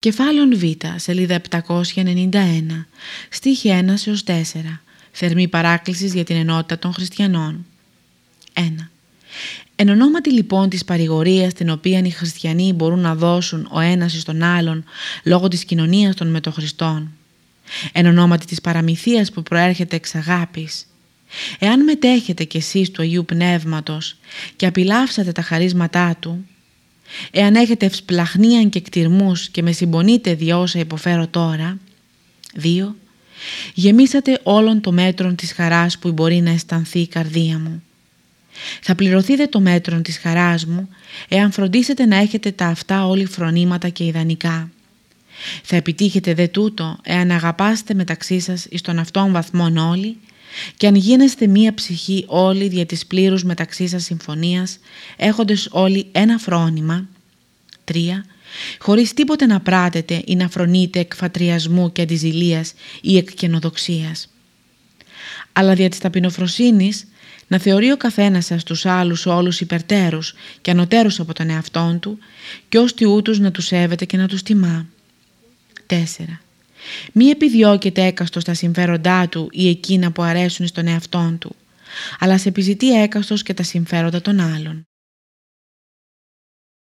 Κεφάλαιον Β, σελίδα 791, στίχη 1 έως 4. Θερμή παράκλησης για την ενότητα των χριστιανών. 1. Εν ονόματι λοιπόν της παρηγορίας την οποία οι χριστιανοί μπορούν να δώσουν ο ένας στον άλλον λόγω της κοινωνίας των μετοχριστών. Εν ονόματι της παραμυθίας που προέρχεται εξ αγάπης. Εάν μετέχετε κι εσείς του Αγίου Πνεύματος και απειλάψατε τα χαρίσματά Του, Εάν έχετε ευσπλαχνίαν και κτηρμούς και με συμπονείτε δια όσα υποφέρω τώρα. 2. Γεμίσατε όλων το μέτρο της χαράς που μπορεί να αισθανθεί η καρδία μου. Θα πληρωθείτε το μέτρο της χαράς μου εάν φροντίσετε να έχετε τα αυτά όλοι φρονήματα και ιδανικά. Θα επιτύχετε δε τούτο εάν αγαπάσετε μεταξύ σας εις τον αυτόν βαθμόν όλοι και αν γίνεστε μία ψυχή όλοι δια της πλήρους μεταξύ σας συμφωνίας, έχοντες όλοι ένα φρόνημα, τρία, χωρίς τίποτε να πράτετε ή να φρονείτε εκ φατριασμού και αντιζηλίας ή εκ καινοδοξίας. Αλλά δια της ταπεινοφροσύνης να θεωρεί ο καθένας σας τους άλλους όλους υπερτέρους και ανωτέρους από τον εαυτόν του και ως ούτους να τους σέβεται και να τους τιμά. 4. Μη επιδιώκεται έκαστος τα συμφέροντά του ή εκείνα που αρέσουν στον εαυτόν του, αλλά σε επιζητεί έκαστος και τα συμφέροντα των άλλων.